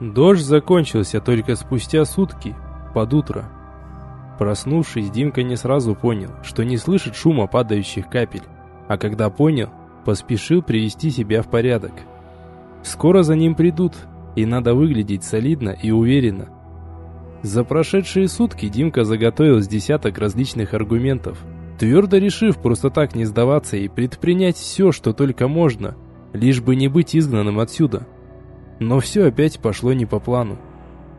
Дождь закончился только спустя сутки, под утро. Проснувшись, Димка не сразу понял, что не слышит шума падающих капель, а когда понял, поспешил привести себя в порядок. Скоро за ним придут, и надо выглядеть солидно и уверенно. За прошедшие сутки Димка заготовил с десяток различных аргументов, твердо решив просто так не сдаваться и предпринять все, что только можно, лишь бы не быть изгнанным отсюда. Но все опять пошло не по плану.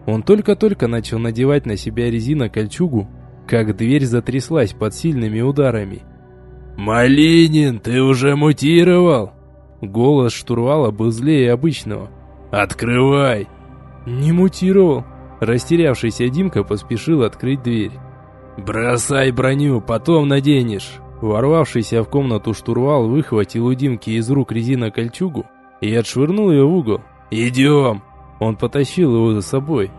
Он только-только начал надевать на себя резинокольчугу, как дверь затряслась под сильными ударами. «Малинин, ты уже мутировал?» Голос штурвала был злее обычного. «Открывай!» «Не мутировал!» Растерявшийся Димка поспешил открыть дверь. «Бросай броню, потом наденешь!» Ворвавшийся в комнату штурвал выхватил у Димки из рук резинокольчугу и отшвырнул ее в угол. «Идем!» Он потащил его за собой.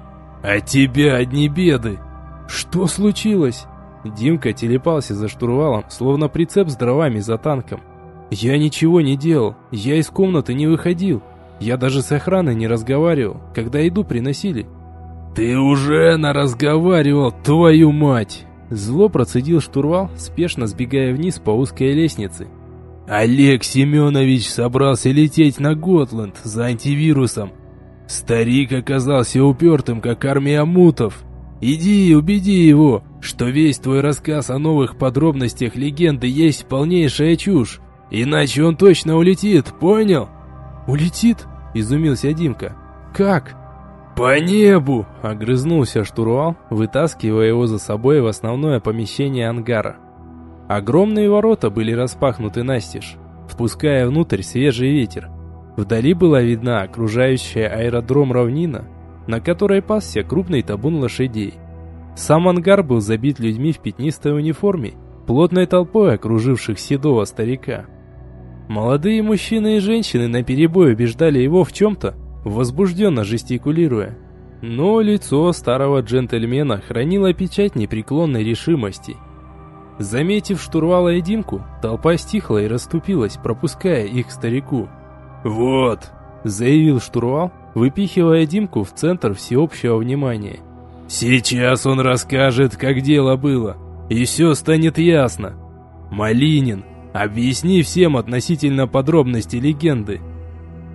«А тебя одни беды!» «Что случилось?» Димка телепался за штурвалом, словно прицеп с дровами за танком. «Я ничего не делал, я из комнаты не выходил. Я даже с охраной не разговаривал, когда еду приносили». «Ты уже наразговаривал, твою мать!» Зло процедил штурвал, спешно сбегая вниз по узкой лестнице. «Олег Семенович собрался лететь на Готланд за антивирусом. Старик оказался упертым, как армия мутов. Иди и убеди его, что весь твой рассказ о новых подробностях легенды есть полнейшая чушь. Иначе он точно улетит, понял? Улетит? Изумился Димка. Как? По небу! Огрызнулся штурвал, вытаскивая его за собой в основное помещение ангара. Огромные ворота были распахнуты настежь, впуская внутрь свежий ветер. Вдали была видна окружающая аэродром равнина, на которой пасся крупный табун лошадей. Сам ангар был забит людьми в пятнистой униформе, плотной толпой окруживших седого старика. Молодые мужчины и женщины наперебой убеждали его в чем-то, возбужденно жестикулируя. Но лицо старого джентльмена хранило печать непреклонной решимости. Заметив штурвала и Димку, толпа стихла и расступилась, пропуская их к старику. «Вот», — заявил штурвал, выпихивая Димку в центр всеобщего внимания. «Сейчас он расскажет, как дело было, и все станет ясно. Малинин, объясни всем относительно подробностей легенды».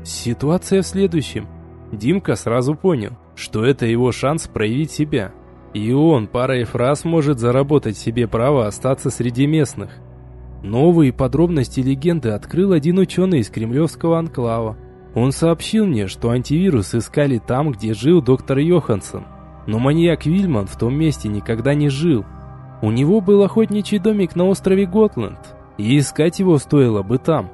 Ситуация в следующем. Димка сразу понял, что это его шанс проявить себя. И он парой фраз может заработать себе право остаться среди местных. Новые подробности легенды открыл один ученый из кремлевского анклава. Он сообщил мне, что антивирус искали там, где жил доктор Йоханссон. Но маньяк Вильман в том месте никогда не жил. У него был охотничий домик на острове Готланд, и искать его стоило бы там.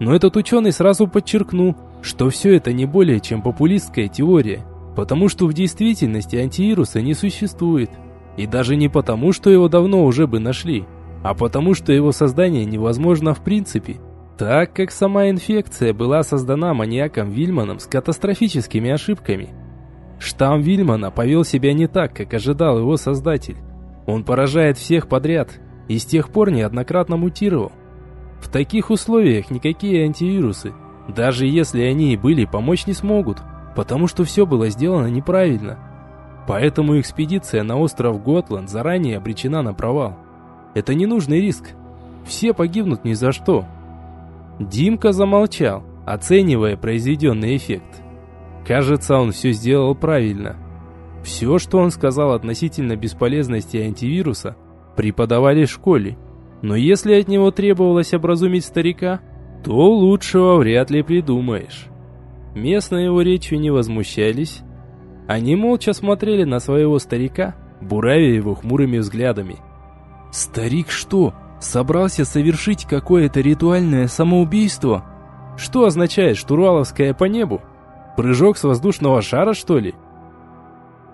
Но этот ученый сразу подчеркнул, что все это не более чем популистская теория, потому что в действительности антивируса не существует. И даже не потому, что его давно уже бы нашли, а потому что его создание невозможно в принципе, так как сама инфекция была создана маньяком Вильманом с катастрофическими ошибками. Штамм Вильмана повел себя не так, как ожидал его создатель. Он поражает всех подряд и с тех пор неоднократно мутировал. В таких условиях никакие антивирусы, даже если они и были, помочь не смогут, потому что все было сделано неправильно. Поэтому экспедиция на остров Готланд заранее обречена на провал. Это ненужный риск. Все погибнут ни за что. Димка замолчал, оценивая произведенный эффект. Кажется, он все сделал правильно. Все, что он сказал относительно бесполезности антивируса, преподавали в школе. Но если от него требовалось образумить старика, то лучшего вряд ли придумаешь. Местные его речью не возмущались. Они молча смотрели на своего старика, буравя его хмурыми взглядами. Старик что, собрался совершить какое-то ритуальное самоубийство? Что означает штурваловская по небу? Прыжок с воздушного шара, что ли?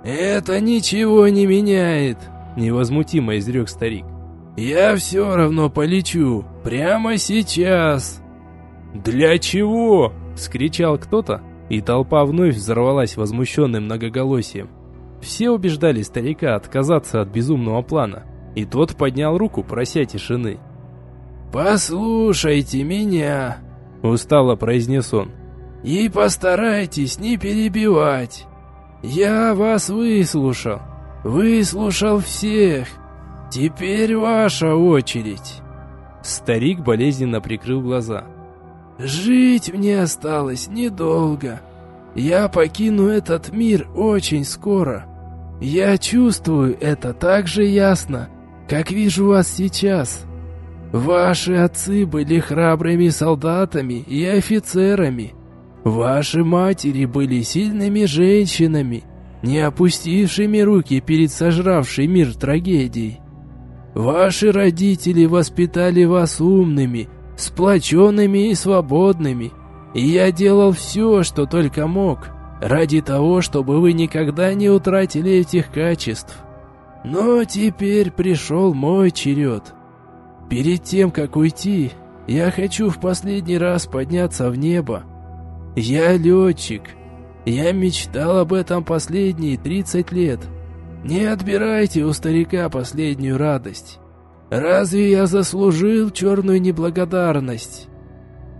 «Это ничего не меняет», — невозмутимо изрек старик. «Я все равно полечу, прямо сейчас». «Для чего?» — скричал кто-то, и толпа вновь взорвалась возмущенным многоголосием. Все убеждали старика отказаться от безумного плана. И тот поднял руку, прося тишины. «Послушайте меня», — устало произнес он. «И постарайтесь не перебивать. Я вас выслушал. Выслушал всех. Теперь ваша очередь. Старик болезненно прикрыл глаза. Жить мне осталось недолго. Я покину этот мир очень скоро. Я чувствую это так же ясно, как вижу вас сейчас. Ваши отцы были храбрыми солдатами и офицерами. Ваши матери были сильными женщинами, не опустившими руки перед сожравшей мир трагедией. Ваши родители воспитали вас умными, сплоченными и свободными, и я делал все, что только мог, ради того, чтобы вы никогда не утратили этих качеств. Но теперь пришел мой черед. Перед тем, как уйти, я хочу в последний раз подняться в небо я летчик. Я мечтал об этом последние 30 лет. Не отбирайте у старика последнюю радость. Разве я заслужил черную неблагодарность?»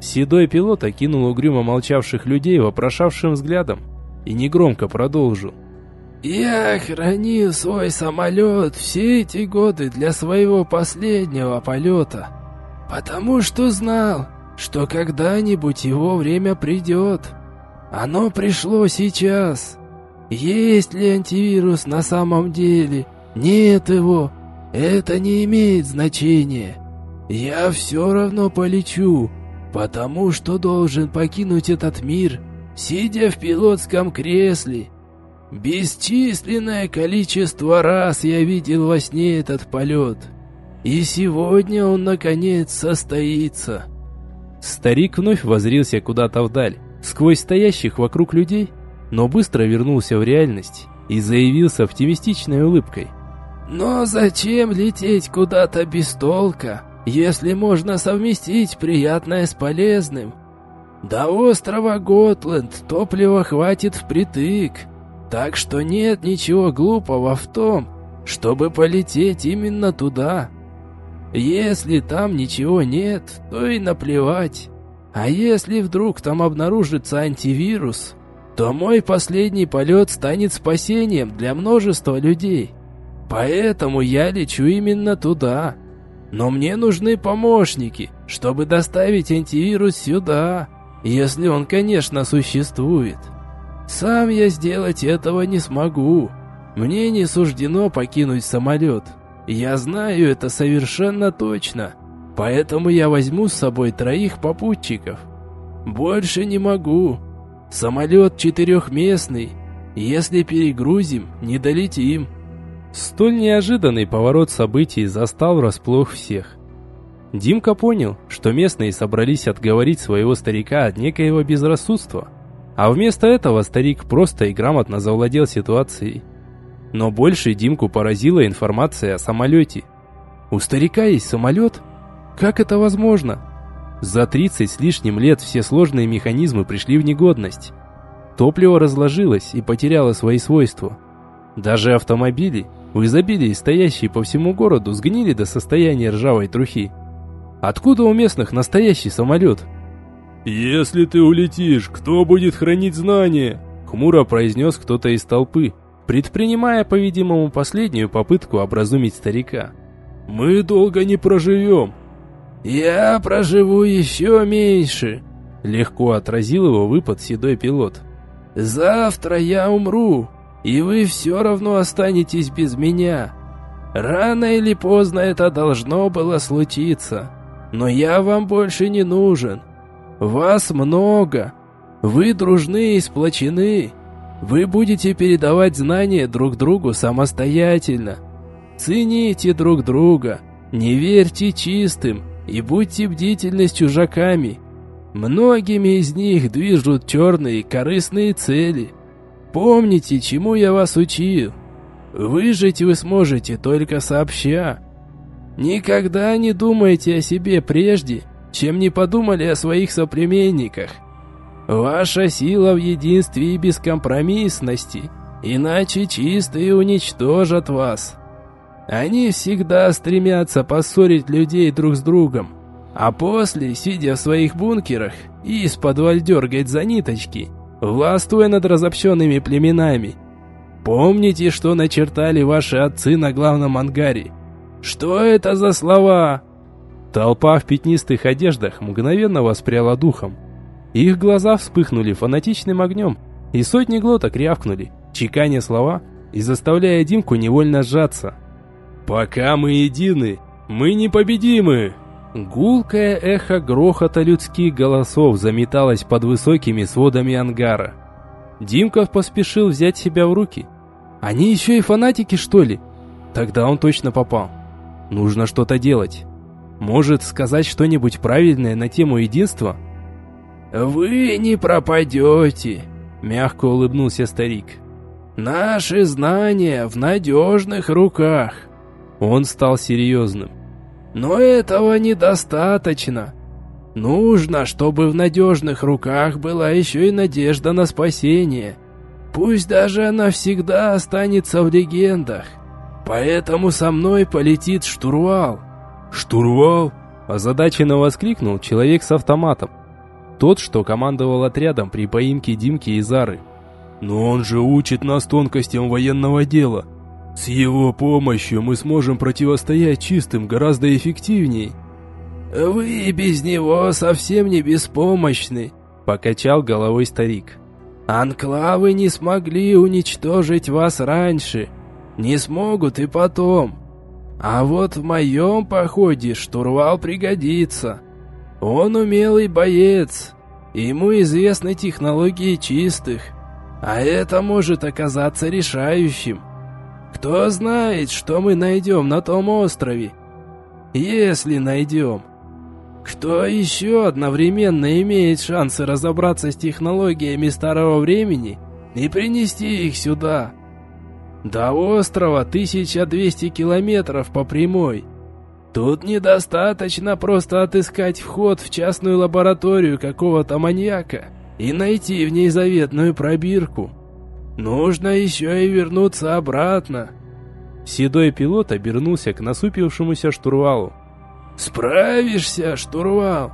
Седой пилот окинул угрюмо молчавших людей вопрошавшим взглядом и негромко продолжил. «Я хранил свой самолет все эти годы для своего последнего полета, потому что знал, что когда-нибудь его время придет. Оно пришло сейчас. Есть ли антивирус на самом деле? Нет его. Это не имеет значения. Я все равно полечу, потому что должен покинуть этот мир, сидя в пилотском кресле. Бесчисленное количество раз я видел во сне этот полет. И сегодня он, наконец, состоится. Старик вновь возрился куда-то вдаль, сквозь стоящих вокруг людей, но быстро вернулся в реальность и заявил с оптимистичной улыбкой. «Но зачем лететь куда-то без толка, если можно совместить приятное с полезным? До острова Готленд топлива хватит впритык, так что нет ничего глупого в том, чтобы полететь именно туда». Если там ничего нет, то и наплевать. А если вдруг там обнаружится антивирус, то мой последний полет станет спасением для множества людей. Поэтому я лечу именно туда. Но мне нужны помощники, чтобы доставить антивирус сюда, если он, конечно, существует. Сам я сделать этого не смогу. Мне не суждено покинуть самолет. Я знаю это совершенно точно, поэтому я возьму с собой троих попутчиков. Больше не могу. Самолет четырехместный. Если перегрузим, не долетим. Столь неожиданный поворот событий застал врасплох всех. Димка понял, что местные собрались отговорить своего старика от некоего безрассудства, а вместо этого старик просто и грамотно завладел ситуацией. Но больше Димку поразила информация о самолете. У старика есть самолет? Как это возможно? За 30 с лишним лет все сложные механизмы пришли в негодность. Топливо разложилось и потеряло свои свойства. Даже автомобили, в изобилии стоящие по всему городу, сгнили до состояния ржавой трухи. Откуда у местных настоящий самолет? «Если ты улетишь, кто будет хранить знания?» Хмуро произнес кто-то из толпы, предпринимая, по-видимому, последнюю попытку образумить старика. «Мы долго не проживем». «Я проживу еще меньше», — легко отразил его выпад седой пилот. «Завтра я умру, и вы все равно останетесь без меня. Рано или поздно это должно было случиться, но я вам больше не нужен. Вас много, вы дружны и сплочены». Вы будете передавать знания друг другу самостоятельно. Цените друг друга, не верьте чистым и будьте бдительны с чужаками. Многими из них движут черные корыстные цели. Помните, чему я вас учил. Выжить вы сможете только сообща. Никогда не думайте о себе прежде, чем не подумали о своих соплеменниках. Ваша сила в единстве и бескомпромиссности, иначе чистые уничтожат вас. Они всегда стремятся поссорить людей друг с другом, а после, сидя в своих бункерах и из-под дергать за ниточки, властвуя над разобщенными племенами, Помните, что начертали ваши отцы на главном ангаре? Что это за слова?» Толпа в пятнистых одеждах мгновенно воспряла духом. Их глаза вспыхнули фанатичным огнем, и сотни глоток рявкнули, чеканя слова и заставляя Димку невольно сжаться. «Пока мы едины, мы непобедимы!» Гулкое эхо грохота людских голосов заметалось под высокими сводами ангара. Димков поспешил взять себя в руки. «Они еще и фанатики, что ли?» Тогда он точно попал. Нужно что-то делать. Может, сказать что-нибудь правильное на тему единства? «Вы не пропадете», — мягко улыбнулся старик. «Наши знания в надежных руках». Он стал серьезным. «Но этого недостаточно. Нужно, чтобы в надежных руках была еще и надежда на спасение. Пусть даже она всегда останется в легендах. Поэтому со мной полетит штурвал». «Штурвал?» – озадаченно воскликнул человек с автоматом. Тот, что командовал отрядом при поимке Димки и Зары. «Но он же учит нас тонкостям военного дела. С его помощью мы сможем противостоять чистым гораздо эффективней». «Вы без него совсем не беспомощны», – покачал головой старик. «Анклавы не смогли уничтожить вас раньше, не смогут и потом. А вот в моем походе штурвал пригодится. Он умелый боец, ему известны технологии чистых, а это может оказаться решающим. Кто знает, что мы найдем на том острове? Если найдем. Кто еще одновременно имеет шансы разобраться с технологиями старого времени и принести их сюда? До острова 1200 километров по прямой. Тут недостаточно просто отыскать вход в частную лабораторию какого-то маньяка и найти в ней заветную пробирку. Нужно еще и вернуться обратно. Седой пилот обернулся к насупившемуся штурвалу. «Справишься, штурвал?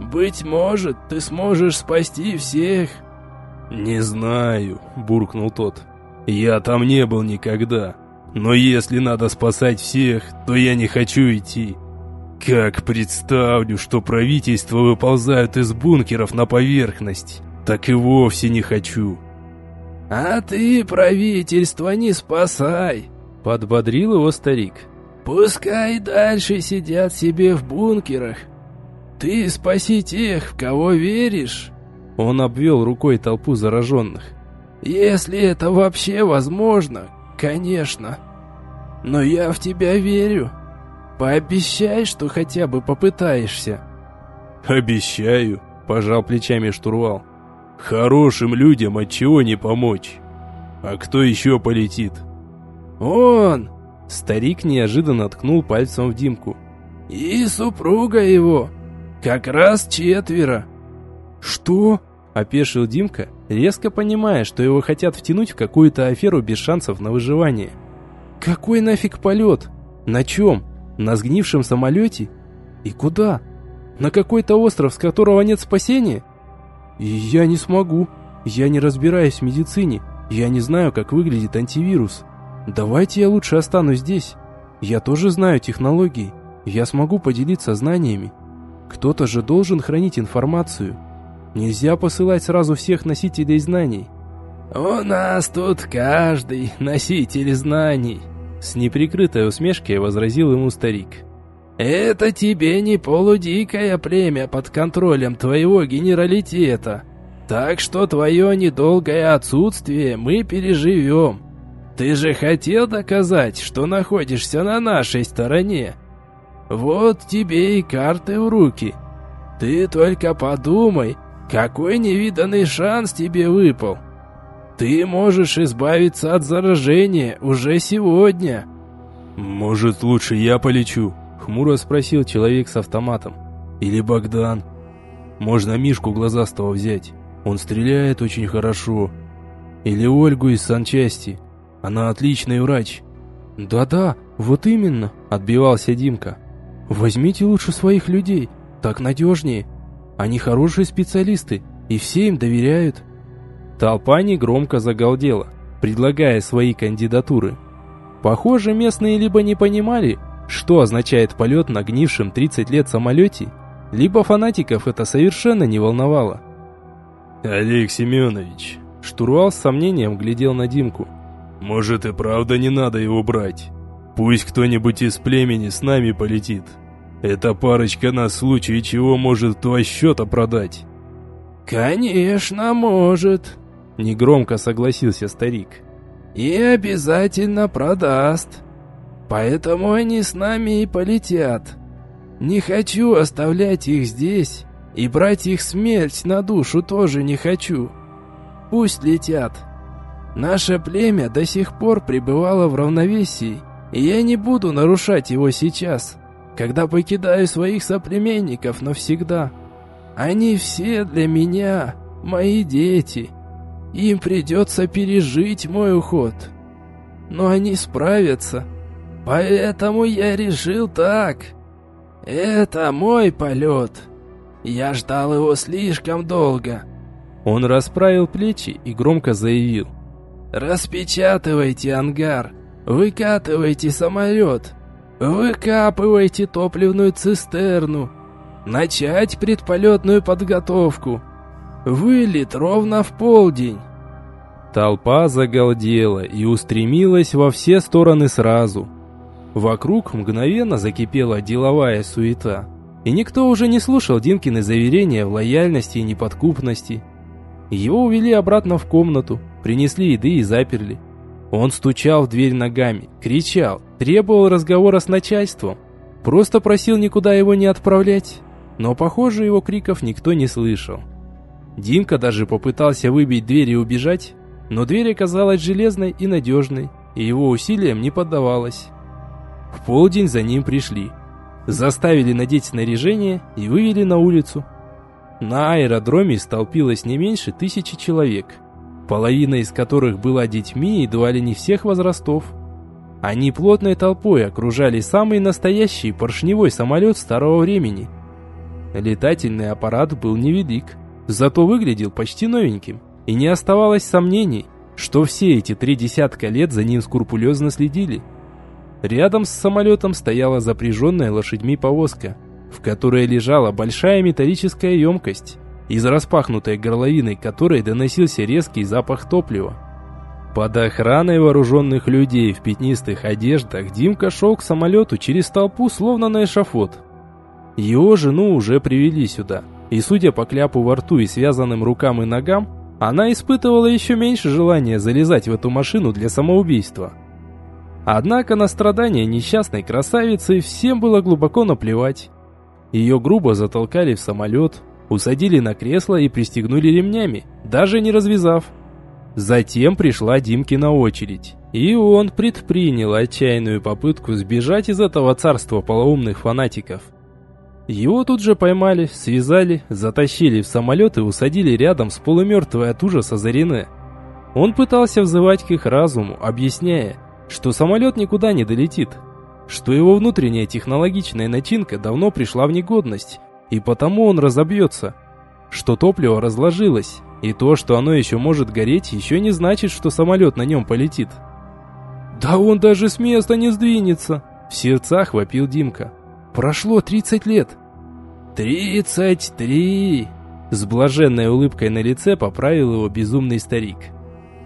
Быть может, ты сможешь спасти всех?» «Не знаю», — буркнул тот. Я там не был никогда. Но если надо спасать всех, то я не хочу идти. Как представлю, что правительство выползают из бункеров на поверхность, так и вовсе не хочу. А ты правительство не спасай, подбодрил его старик. Пускай дальше сидят себе в бункерах. Ты спаси тех, в кого веришь. Он обвел рукой толпу зараженных. Если это вообще возможно, конечно. Но я в тебя верю. Пообещай, что хотя бы попытаешься. Обещаю, пожал плечами штурвал. Хорошим людям от чего не помочь. А кто еще полетит? Он! Старик неожиданно ткнул пальцем в Димку. И супруга его. Как раз четверо. Что? Опешил Димка, резко понимая, что его хотят втянуть в какую-то аферу без шансов на выживание. Какой нафиг полет? На чем? На сгнившем самолете? И куда? На какой-то остров, с которого нет спасения? Я не смогу. Я не разбираюсь в медицине. Я не знаю, как выглядит антивирус. Давайте я лучше останусь здесь. Я тоже знаю технологии. Я смогу поделиться знаниями. Кто-то же должен хранить информацию. Нельзя посылать сразу всех носителей знаний. «У нас тут каждый носитель знаний», — с неприкрытой усмешкой возразил ему старик. «Это тебе не полудикое племя под контролем твоего генералитета, так что твое недолгое отсутствие мы переживем. Ты же хотел доказать, что находишься на нашей стороне. Вот тебе и карты в руки. Ты только подумай, какой невиданный шанс тебе выпал! Ты можешь избавиться от заражения уже сегодня!» «Может, лучше я полечу?» — хмуро спросил человек с автоматом. «Или Богдан? Можно Мишку глазастого взять. Он стреляет очень хорошо. Или Ольгу из санчасти. Она отличный врач». «Да-да, вот именно», — отбивался Димка. «Возьмите лучше своих людей, так надежнее». Они хорошие специалисты, и все им доверяют. Толпа негромко загалдела. предлагая свои кандидатуры. Похоже, местные либо не понимали, что означает полет на гнившем 30 лет самолете, либо фанатиков это совершенно не волновало. «Олег Семенович», штурвал с сомнением глядел на Димку. «Может и правда не надо его брать? Пусть кто-нибудь из племени с нами полетит. Эта парочка на случай чего может два счета продать». «Конечно может», — негромко согласился старик. «И обязательно продаст. Поэтому они с нами и полетят. Не хочу оставлять их здесь, и брать их смерть на душу тоже не хочу. Пусть летят. Наше племя до сих пор пребывало в равновесии, и я не буду нарушать его сейчас, когда покидаю своих соплеменников навсегда». Они все для меня, мои дети. Им придется пережить мой уход. Но они справятся. Поэтому я решил так. Это мой полет. Я ждал его слишком долго. Он расправил плечи и громко заявил. «Распечатывайте ангар, выкатывайте самолет, выкапывайте топливную цистерну, Начать предполетную подготовку. Вылет ровно в полдень. Толпа загалдела и устремилась во все стороны сразу. Вокруг мгновенно закипела деловая суета. И никто уже не слушал Димкины заверения в лояльности и неподкупности. Его увели обратно в комнату, принесли еды и заперли. Он стучал в дверь ногами, кричал, требовал разговора с начальством. Просто просил никуда его не отправлять но, похоже, его криков никто не слышал. Димка даже попытался выбить дверь и убежать, но дверь оказалась железной и надежной, и его усилиям не поддавалась. В полдень за ним пришли. Заставили надеть снаряжение и вывели на улицу. На аэродроме столпилось не меньше тысячи человек, половина из которых была детьми и ли не всех возрастов. Они плотной толпой окружали самый настоящий поршневой самолет старого времени – Летательный аппарат был невелик, зато выглядел почти новеньким, и не оставалось сомнений, что все эти три десятка лет за ним скрупулезно следили. Рядом с самолетом стояла запряженная лошадьми повозка, в которой лежала большая металлическая емкость, из распахнутой горловины которой доносился резкий запах топлива. Под охраной вооруженных людей в пятнистых одеждах Димка шел к самолету через толпу, словно на эшафот. Его жену уже привели сюда, и судя по кляпу во рту и связанным рукам и ногам, она испытывала еще меньше желания залезать в эту машину для самоубийства. Однако на страдания несчастной красавицы всем было глубоко наплевать. Ее грубо затолкали в самолет, усадили на кресло и пристегнули ремнями, даже не развязав. Затем пришла Димкина очередь, и он предпринял отчаянную попытку сбежать из этого царства полоумных фанатиков – его тут же поймали, связали, затащили в самолет и усадили рядом с полумертвой от ужаса Зарине. Он пытался взывать к их разуму, объясняя, что самолет никуда не долетит, что его внутренняя технологичная начинка давно пришла в негодность, и потому он разобьется, что топливо разложилось, и то, что оно еще может гореть, еще не значит, что самолет на нем полетит. «Да он даже с места не сдвинется!» В сердцах вопил Димка. Прошло 30 лет. «Тридцать три!» С блаженной улыбкой на лице поправил его безумный старик.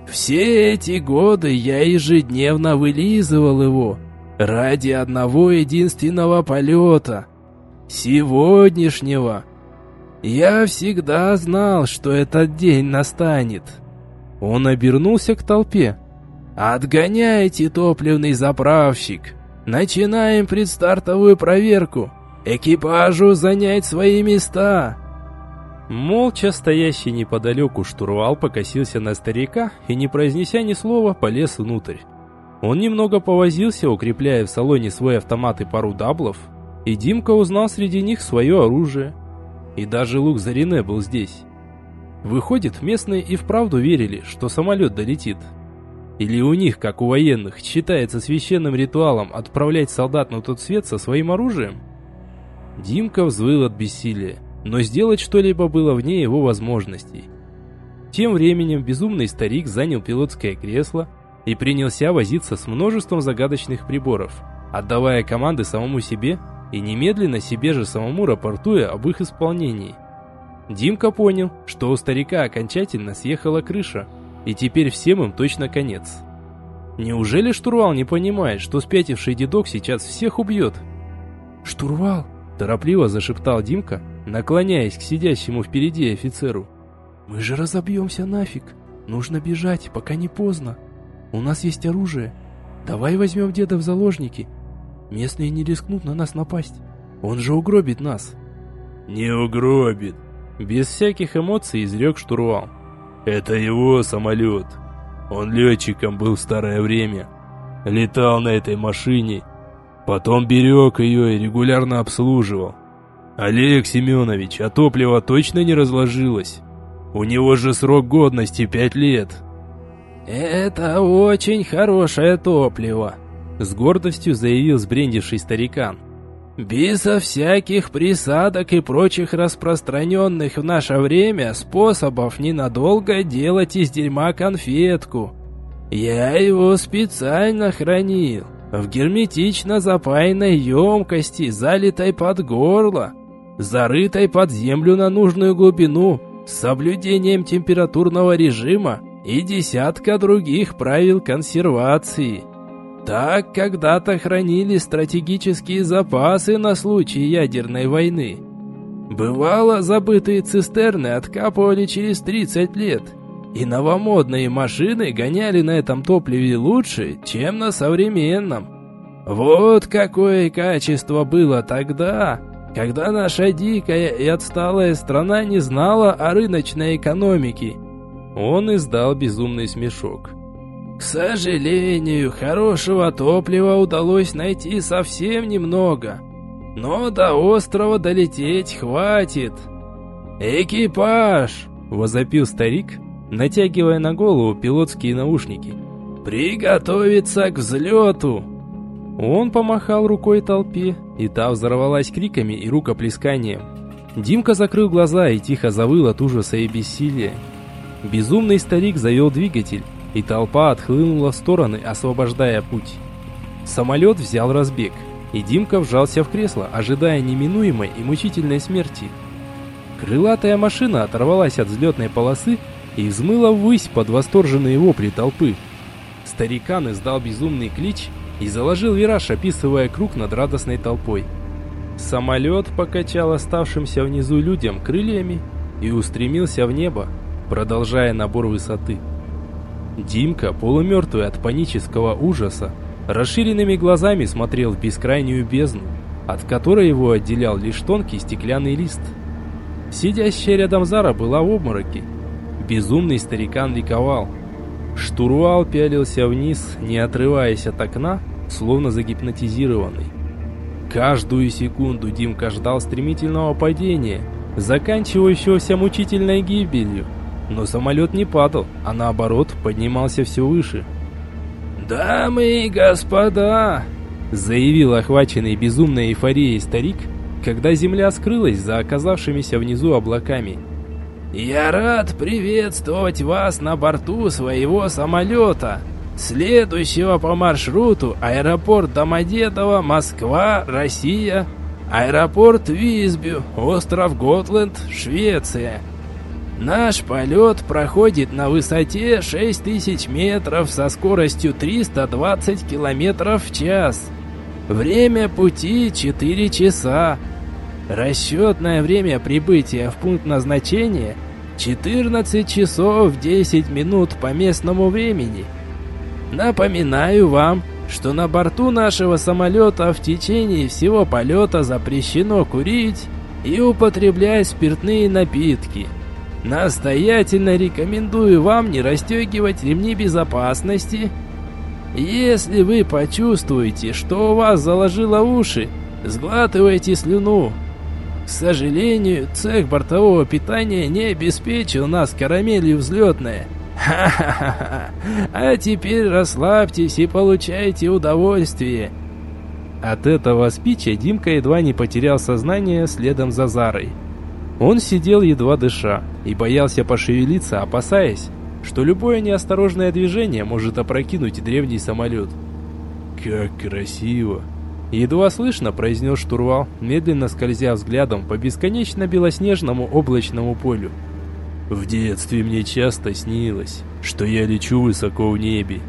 «Все эти годы я ежедневно вылизывал его ради одного единственного полета. Сегодняшнего. Я всегда знал, что этот день настанет». Он обернулся к толпе. «Отгоняйте топливный заправщик!» Начинаем предстартовую проверку. Экипажу занять свои места. Молча стоящий неподалеку штурвал покосился на старика и, не произнеся ни слова, полез внутрь. Он немного повозился, укрепляя в салоне свой автомат и пару баулов, и Димка узнал среди них свое оружие. И даже лук Зарине был здесь. Выходит, местные и вправду верили, что самолет долетит. Или у них, как у военных, считается священным ритуалом отправлять солдат на тот свет со своим оружием? Димка взвыл от бессилия, но сделать что-либо было вне его возможностей. Тем временем безумный старик занял пилотское кресло и принялся возиться с множеством загадочных приборов, отдавая команды самому себе и немедленно себе же самому рапортуя об их исполнении. Димка понял, что у старика окончательно съехала крыша, и теперь всем им точно конец. Неужели штурвал не понимает, что спятивший дедок сейчас всех убьет? «Штурвал!» – торопливо зашептал Димка, наклоняясь к сидящему впереди офицеру. «Мы же разобьемся нафиг. Нужно бежать, пока не поздно. У нас есть оружие. Давай возьмем деда в заложники. Местные не рискнут на нас напасть. Он же угробит нас». «Не угробит!» Без всяких эмоций изрек штурвал. «Это его самолет. Он летчиком был в старое время. Летал на этой машине. Потом берег ее и регулярно обслуживал. Олег Семенович, а топливо точно не разложилось? У него же срок годности пять лет». «Это очень хорошее топливо», — с гордостью заявил сбрендивший старикан. Безо всяких присадок и прочих распространенных в наше время способов ненадолго делать из дерьма конфетку. Я его специально хранил в герметично запаянной емкости, залитой под горло, зарытой под землю на нужную глубину, с соблюдением температурного режима и десятка других правил консервации. Так когда-то хранили стратегические запасы на случай ядерной войны. Бывало, забытые цистерны откапывали через 30 лет, и новомодные машины гоняли на этом топливе лучше, чем на современном. Вот какое качество было тогда, когда наша дикая и отсталая страна не знала о рыночной экономике. Он издал безумный смешок. К сожалению, хорошего топлива удалось найти совсем немного. Но до острова долететь хватит. «Экипаж!» – возопил старик, натягивая на голову пилотские наушники. «Приготовиться к взлету!» Он помахал рукой толпе, и та взорвалась криками и рукоплесканием. Димка закрыл глаза и тихо завыл от ужаса и бессилия. Безумный старик завел двигатель, и толпа отхлынула в стороны, освобождая путь. Самолет взял разбег, и Димка вжался в кресло, ожидая неминуемой и мучительной смерти. Крылатая машина оторвалась от взлетной полосы и взмыла ввысь под восторженные вопли толпы. Старикан издал безумный клич и заложил вираж, описывая круг над радостной толпой. Самолет покачал оставшимся внизу людям крыльями и устремился в небо, продолжая набор высоты. Димка, полумертвый от панического ужаса, расширенными глазами смотрел в бескрайнюю бездну, от которой его отделял лишь тонкий стеклянный лист. Сидящая рядом Зара была в обмороке. Безумный старикан ликовал. Штурвал пялился вниз, не отрываясь от окна, словно загипнотизированный. Каждую секунду Димка ждал стремительного падения, заканчивающегося мучительной гибелью. Но самолет не падал, а наоборот поднимался все выше. «Дамы и господа!» заявил охваченный безумной эйфорией старик, когда земля скрылась за оказавшимися внизу облаками. «Я рад приветствовать вас на борту своего самолета, следующего по маршруту аэропорт Домодедово, Москва, Россия, аэропорт Висбю, остров Готланд, Швеция». Наш полет проходит на высоте 6000 метров со скоростью 320 километров в час. Время пути 4 часа. Расчетное время прибытия в пункт назначения 14 часов 10 минут по местному времени. Напоминаю вам, что на борту нашего самолета в течение всего полета запрещено курить и употреблять спиртные напитки – Настоятельно рекомендую вам не расстегивать ремни безопасности. Если вы почувствуете, что у вас заложило уши, сглатывайте слюну. Сожалению, цех бортового питания не обеспечил нас карамелью взлетная. Ха-ха-ха! А теперь расслабьтесь и получайте удовольствие. От этого спича Димка едва не потерял сознание следом за Зарой. Он сидел едва дыша и боялся пошевелиться, опасаясь, что любое неосторожное движение может опрокинуть древний самолет. «Как красиво!» Едва слышно произнес штурвал, медленно скользя взглядом по бесконечно белоснежному облачному полю. В детстве мне часто снилось, что я лечу высоко в небе.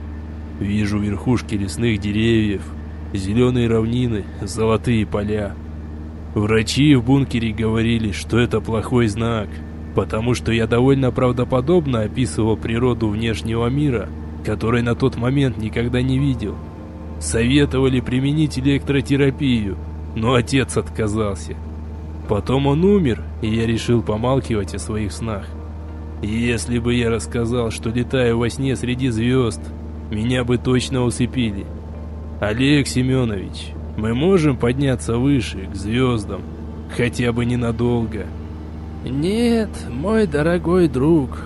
Вижу верхушки лесных деревьев, зеленые равнины, золотые поля. Врачи в бункере говорили, что это плохой знак, потому что я довольно правдоподобно описывал природу внешнего мира, который на тот момент никогда не видел. Советовали применить электротерапию, но отец отказался. Потом он умер, и я решил помалкивать о своих снах. Если бы я рассказал, что летаю во сне среди звезд, меня бы точно усыпили. Олег Семенович, мы можем подняться выше, к звездам, хотя бы ненадолго. Нет, мой дорогой друг,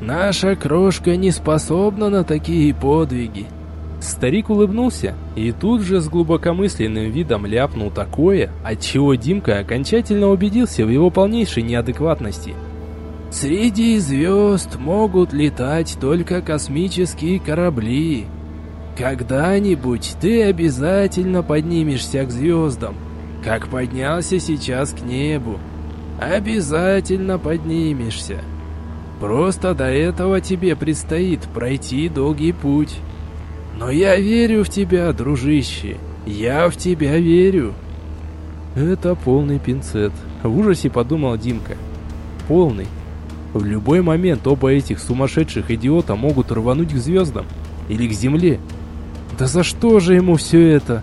наша крошка не способна на такие подвиги. Старик улыбнулся и тут же с глубокомысленным видом ляпнул такое, от чего Димка окончательно убедился в его полнейшей неадекватности – Среди звезд могут летать только космические корабли. Когда-нибудь ты обязательно поднимешься к звездам, как поднялся сейчас к небу. Обязательно поднимешься. Просто до этого тебе предстоит пройти долгий путь. Но я верю в тебя, дружище. Я в тебя верю. Это полный пинцет. В ужасе подумал Димка. Полный. В любой момент оба этих сумасшедших идиота могут рвануть к звездам или к земле. Да за что же ему все это?